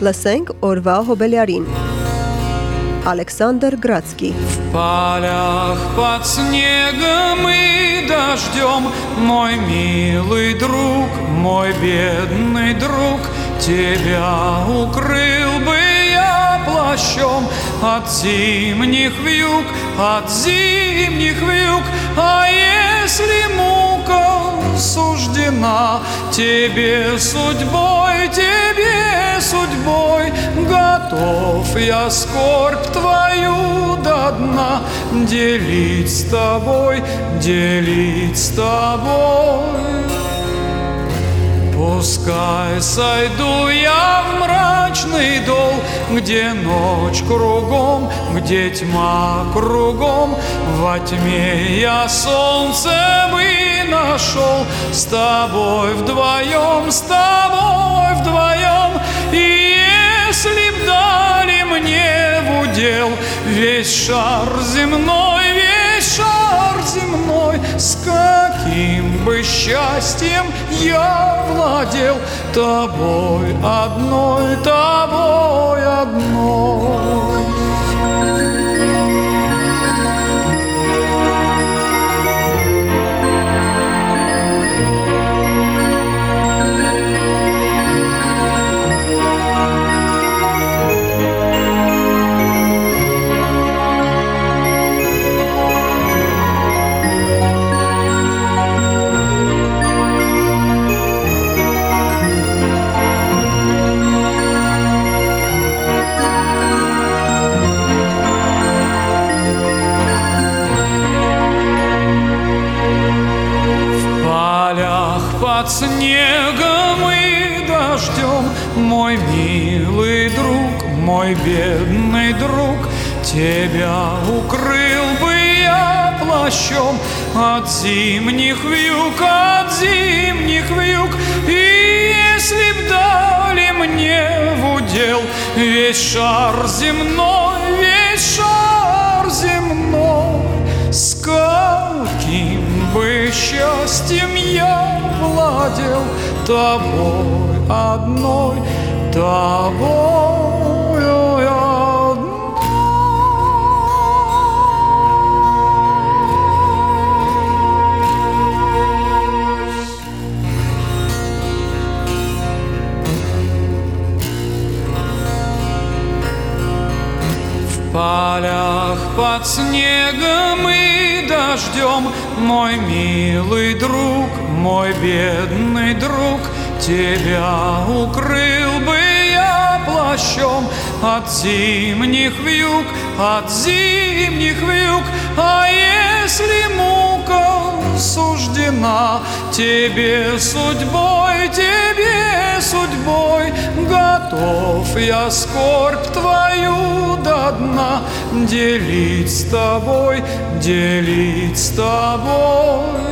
Լսենք օրվա հոբելյարին։ Александр Градский. В полях под снегом и дождем Мой милый друг, мой бедный друг Тебя укрыл бы я плащом От зимних вьюг, от зимних вьюг А если мука суждена Тебе судьбой, тебе судьбой Готов я скорбь твою до дна Делить с тобой, делить с тобой. Пускай сойду я в мрачный дол, Где ночь кругом, где тьма кругом, Во тьме я солнце бы нашел, С тобой вдвоем, с тобой вдвоем, И если б дали мне в удел Весь шар земной, весь шар С каким бы счастьем я владел Тобой одной, тобой одной. Шар земной, весь шар земной, с каким бы счастьем я владел тобой одной, тобой снегом и дождем. Мой милый друг, мой бедный друг Тебя укрыл бы я плащом. От зимних вьюг, от зимних вьюг. А если мука суждена Тебе судьбой, тебе судьбой Готов я скорбь твою до дна Делить с тобой, делить с тобой.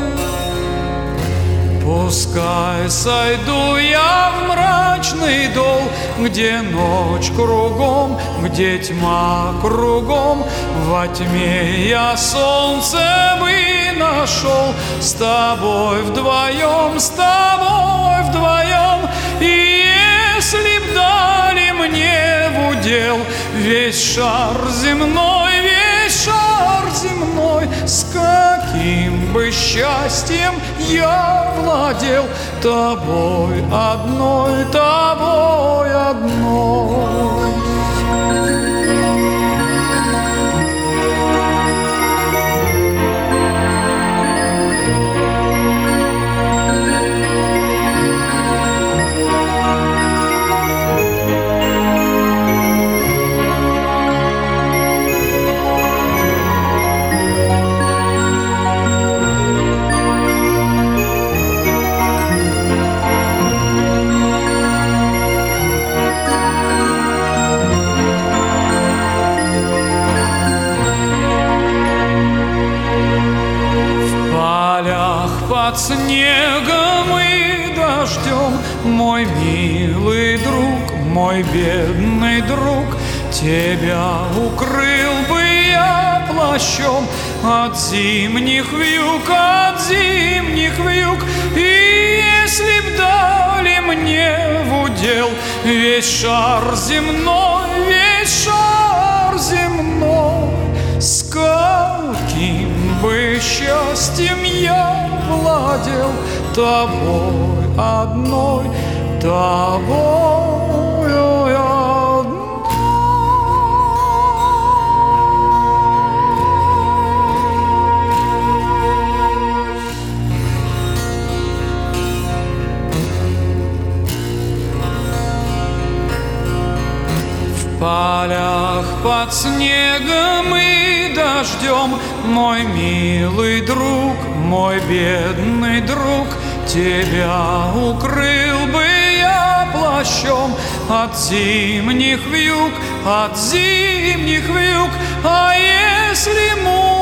Пускай сойду я в мрачный дол, Где ночь кругом, где тьма кругом, Во тьме я солнце бы нашел, С тобой вдвоем, с тобой вдвоем, И если дали мне в удел Весь шар земной, весь шар земной, С каким бы счастьем я владел тобой одной, тобой одной. Шар земной, весь шар земной. С каким бы счастьем я владел тобой одной, тобой. Мой милый друг, мой бедный друг Тебя укрыл бы я плащом От зимних вьюг, от зимних вьюг. А если мука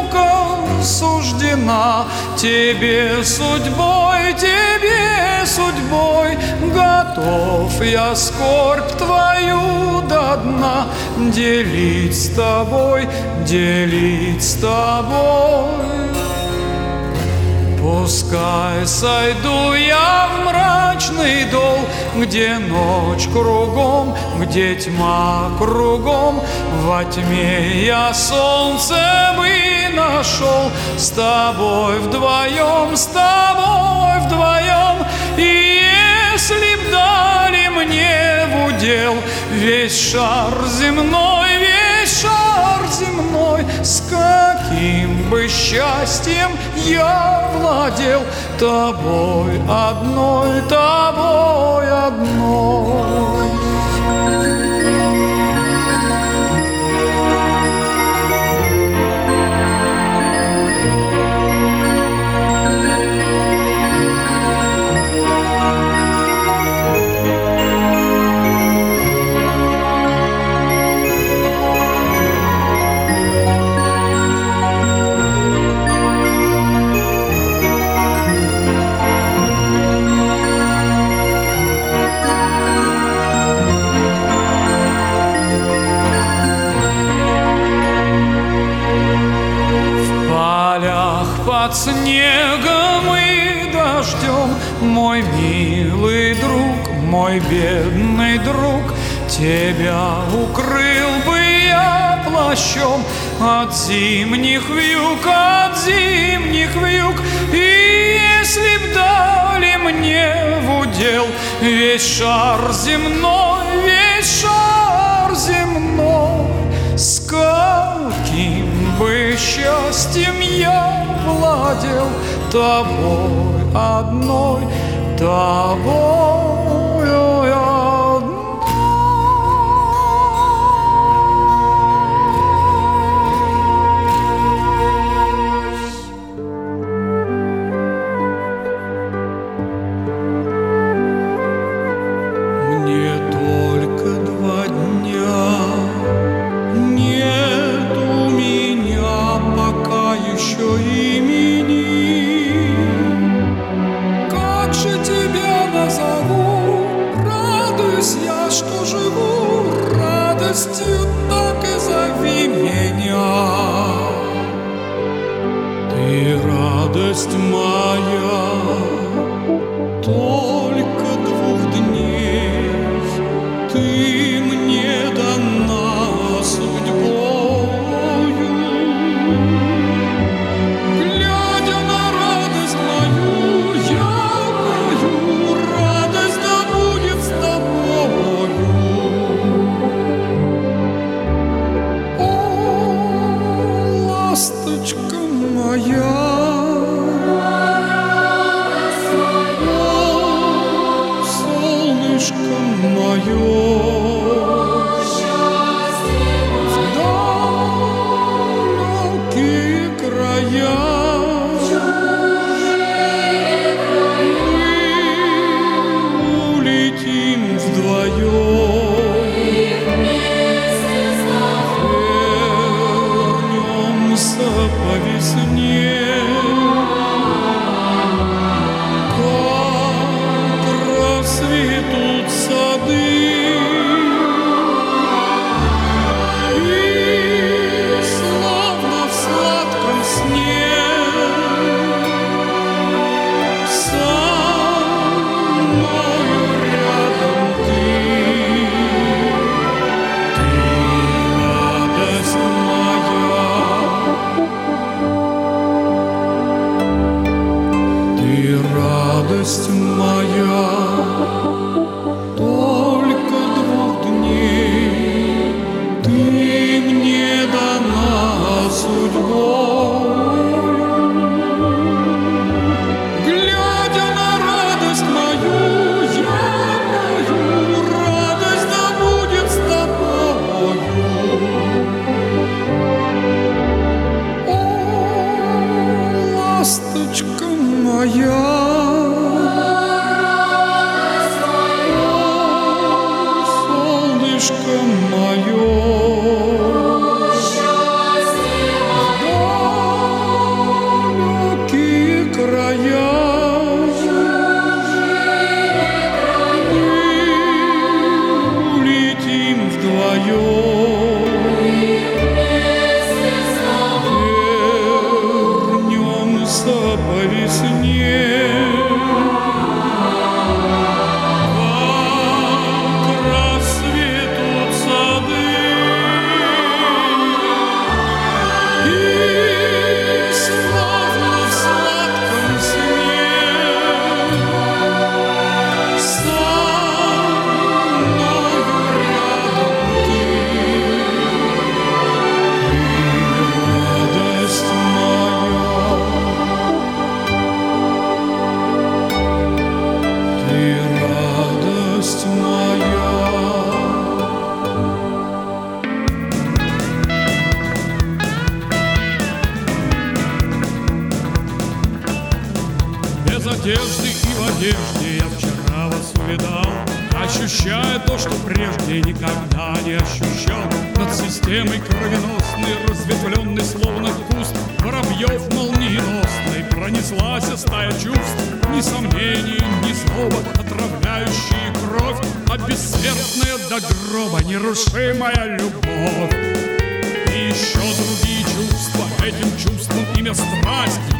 суждена Тебе судьбой, тебе судьбой. Готов я скорбь твою до дна Делить с тобой, делить с тобой Пускай сойду я в мрачный дол, Где ночь кругом, где тьма кругом, Во тьме я солнце бы нашел, С тобой вдвоем, с тобой вдвоем, И если б дали мне в удел Весь шар земной, весь шар земной, С каким бы счастьем я владел тобой одной, тобой одной. Тобой одной, тобой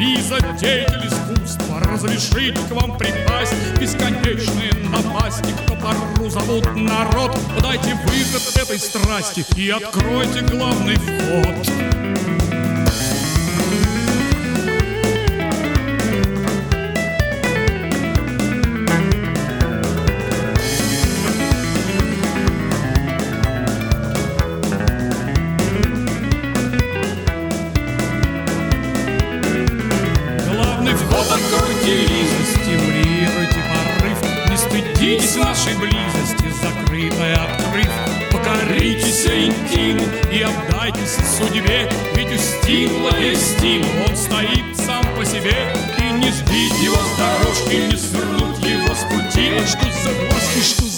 Лиза, деятель искусства, разрешить к вам припасть. Бесконечные напасти, кто пору зовут народ. Подайте выход этой страсти и откройте главный вход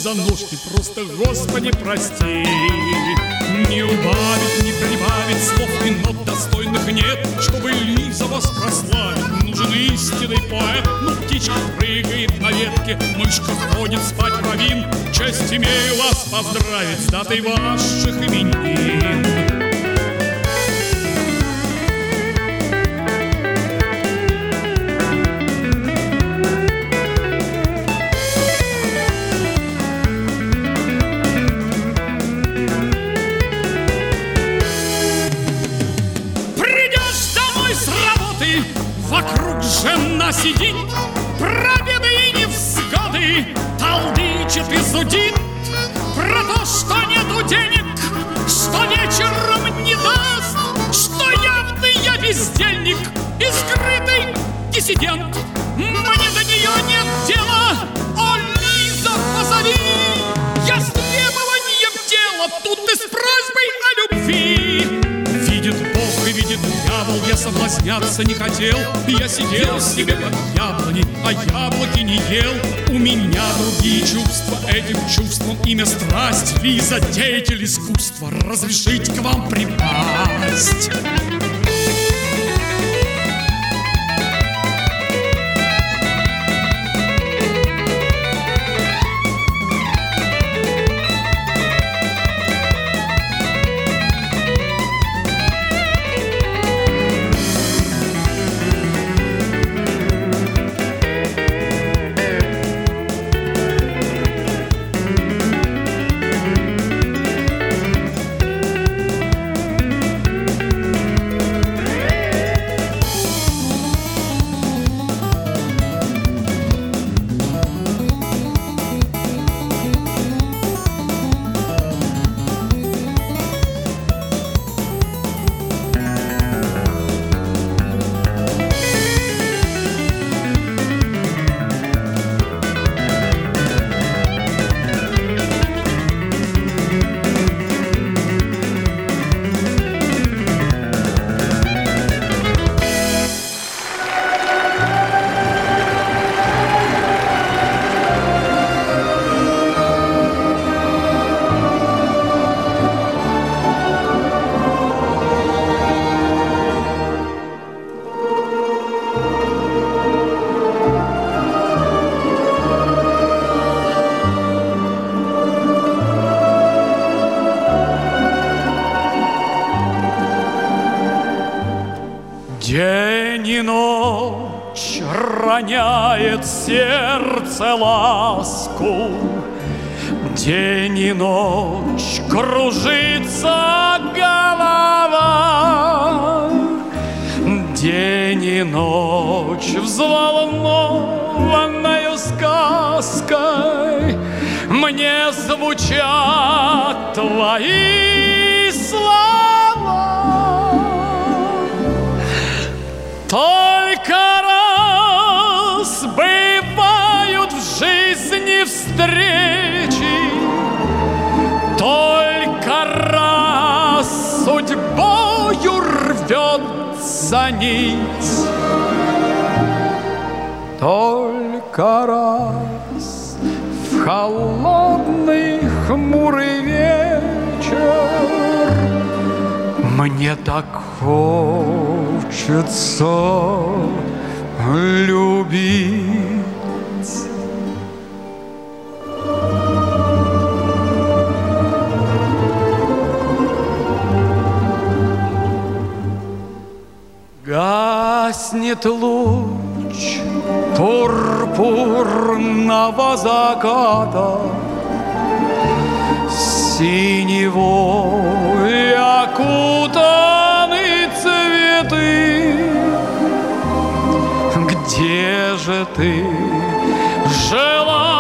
за ножки, просто, Господи, прости. Не убавить, не прибавить слов и нот достойных нет Чтобы Лиза вас прославить, нужен истинный поэт Ну, птичка прыгает на ветке, мышка ходит спать равин. Честь имею вас поздравить с датой ваших именин сидит, Про беды и невзгоды толдычит и зудит, Про то, что нету денег, что вечером не даст, Что явный я бездельник и скрытый диссидент. Дьявол, я соблазняться не хотел. Я сидел себе под яблоней, а яблоки не ел. У меня другие чувства, этим чувством имя страсть. Лиза, деятель искусства, разрешить к вам припасть сердце ласку, День и ночь кружится голова, День и ночь взволнованную сказкой Мне звучат твои встречи, Только раз судьбою рвется нить, Только раз в холодный хмурый вечер Мне так хочется любить Гаснет луч пурпурного заката Синевой окутаны цветы. Где же ты, желанная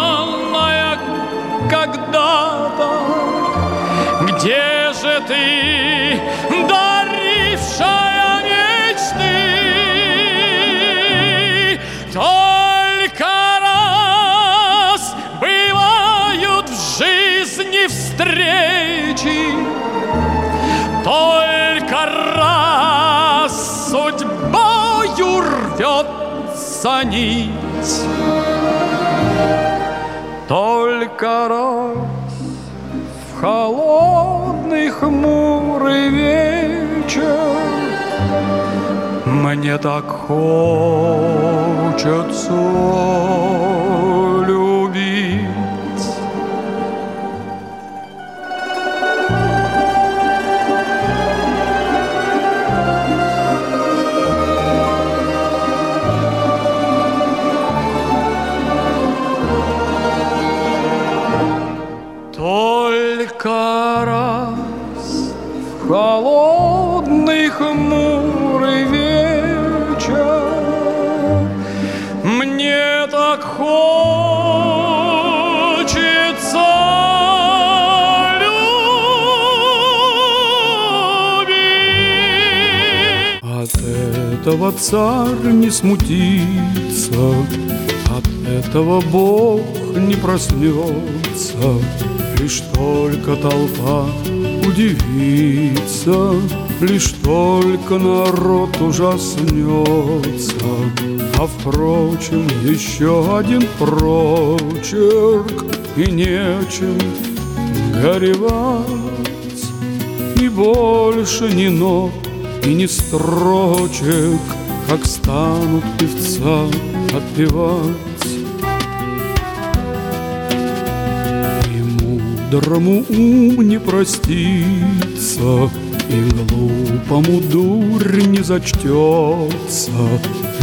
нить, Только раз в холодный хмурый вечер Мне так хочется царь не смутится, от этого Бог не проснется, Лишь только толпа удивится, Лишь только народ ужаснется. А впрочем, еще один прочерк, И нечем горевать, И больше ни нот, и ни строчек, Как станут певца отпевать. И мудрому ум не простится, И глупому дурь не зачтется,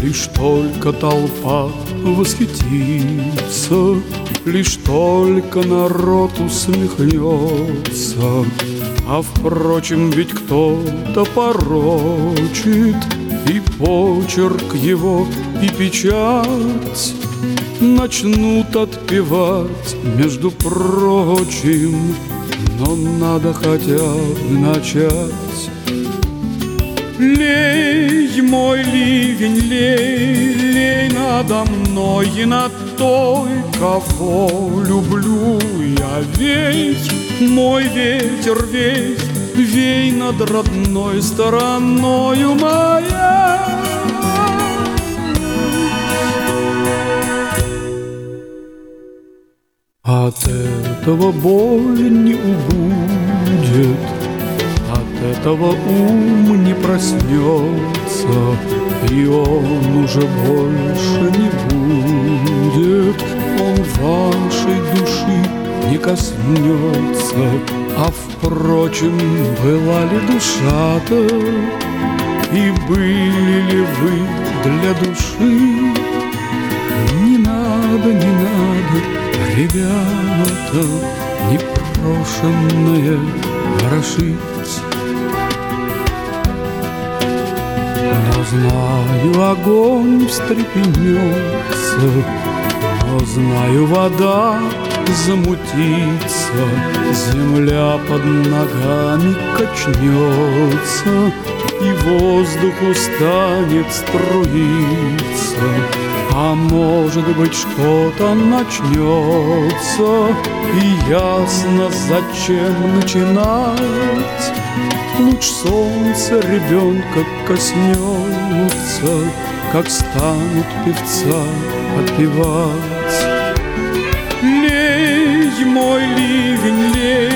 Лишь только толпа восхитится, Лишь только народ усмехнется. А впрочем, ведь кто-то порочит И почерк его, и печать Начнут отпевать, между прочим Но надо хотя бы начать Лей, мой ливень, лей, лей надо мной и над той, кого люблю я. Вей, мой ветер, вей, вей над родной стороною моя. От этого боль не убудет, от этого ум не проснется, И он уже больше не будет, Он вашей души не коснется. А впрочем, была ли душа-то, И были ли вы для души? Не надо, не надо, ребята, Непрошенное ворошить. Но знаю, огонь встрепенется, Но знаю, вода замутится, Земля под ногами качнется, И воздух устанет струиться. А может быть что-то начнется И ясно зачем начинать Луч солнца ребенка коснется Как станут певца отпевать мой ливень, лей,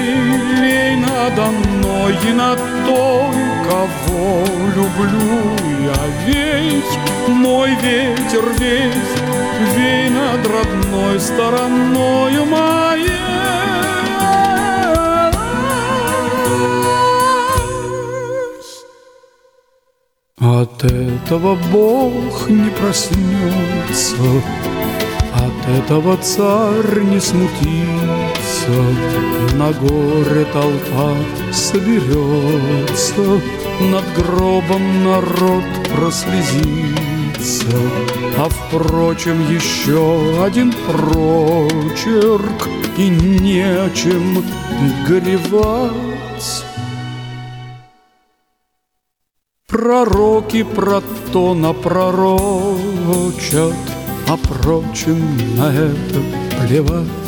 лей надо мной и над той, кого люблю я. Вей, мой ветер, вей, вей над родной стороною моей. От этого Бог не проснется, от этого царь не смутится. На горе толпа соберется, Над гробом народ прослезится. А впрочем, еще один прочерк, И нечем горевать. Пророки про то напророчат, А прочим на это плевать.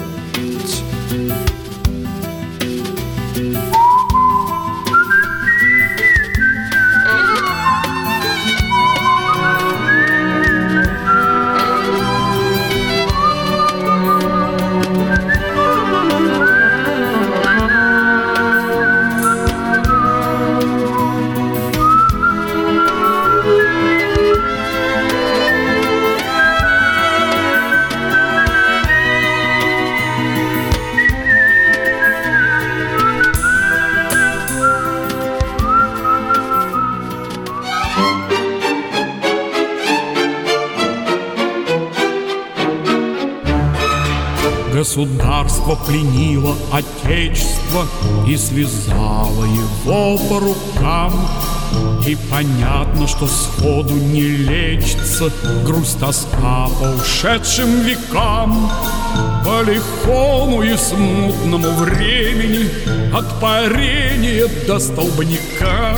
Государство пленило отечество И связало его по рукам. И понятно, что сходу не лечится Грусть тоска по ушедшим векам. По лихому и смутному времени От парения до столбняка.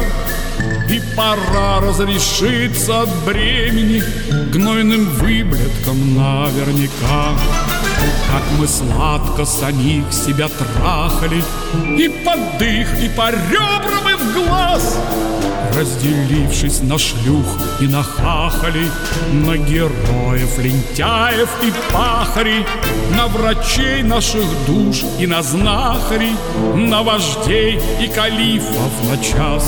И пора разрешиться от бремени Гнойным выблетком наверняка Как мы сладко самих себя трахали И под дых, и по ребрам, и в глаз. Разделившись на шлюх и на хахалей На героев, лентяев и пахарей На врачей наших душ и на знахарей На вождей и калифов на час.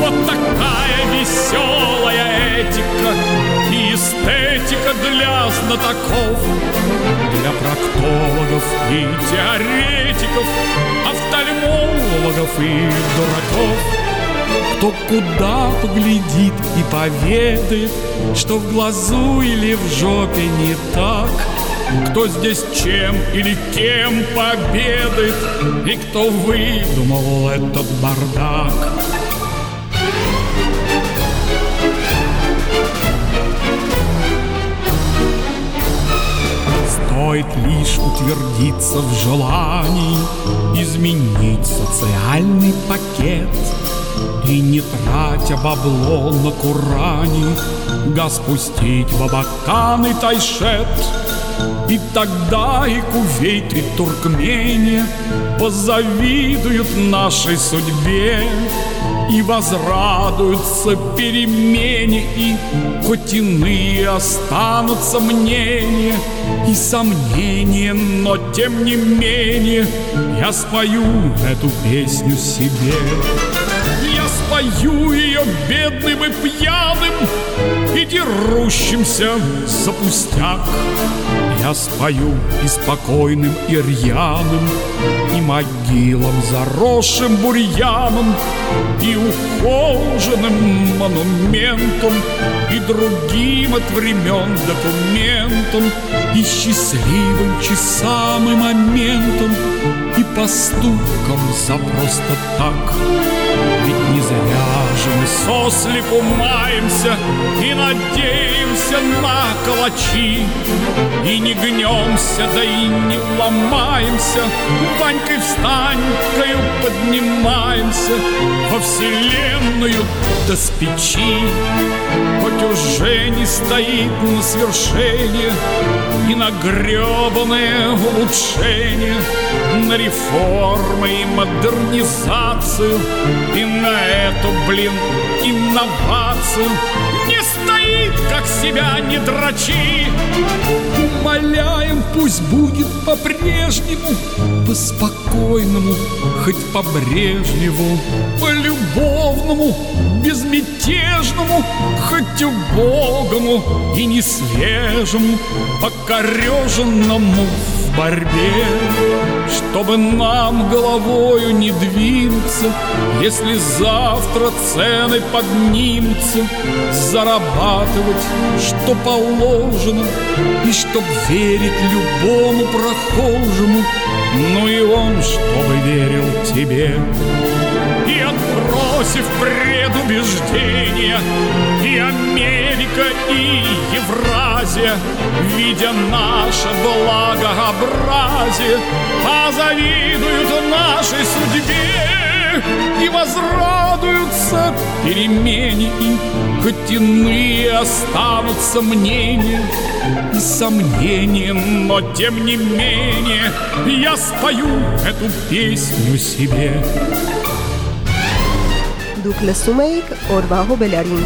Вот такая веселая этика И эстетика для знатоков Для проктологов и теоретиков Офтальмологов и дураков кто куда поглядит и поведает, Что в глазу или в жопе не так, Кто здесь чем или кем победает, И кто выдумал этот бардак. Стоит лишь утвердиться в желании Изменить социальный пакет И не тратя бабло на курани Газ пустить в Абакан и Тайшет. И тогда и Кувейт, и Туркмения Позавидуют нашей судьбе и возрадуются перемене, и хоть иные останутся мнения и сомнения, но тем не менее я спою эту песню себе. Спою ее бедным и пьяным и дерущимся за пустяк. Я спою и спокойным, и рьяным, и могилам, заросшим бурьяном, и ухоженным монументом, и другим от времен документом, и счастливым часам и моментом, и поступкам за просто так. Ведь не зря же сослепу маемся и надеемся на калачи, не гнемся, да и не ломаемся, Ванькой встанькою поднимаемся. Во вселенную до с печи. Хоть уже не стоит на свершение и на гребаное улучшение, на реформы и модернизацию, и на эту, блин, инновацию не стоит, как себя не дрочи. Умоляем, пусть будет по-прежнему, по-спокойному, хоть по-брежневу, по-любовному безмятежному, хоть убогому и не свежему, покореженному в борьбе, чтобы нам головою не двинуться, если завтра цены поднимутся, зарабатывать, что положено, и чтоб верить любому прохожему, ну и он, чтобы верил тебе. И отбросив предубеждения И Америка, и Евразия Видя наше благообразие Позавидуют нашей судьбе и возрадуются перемене И хоть останутся мнения и сомнения Но тем не менее я спою эту песню себе Дук лесумейк, орвахо белярин.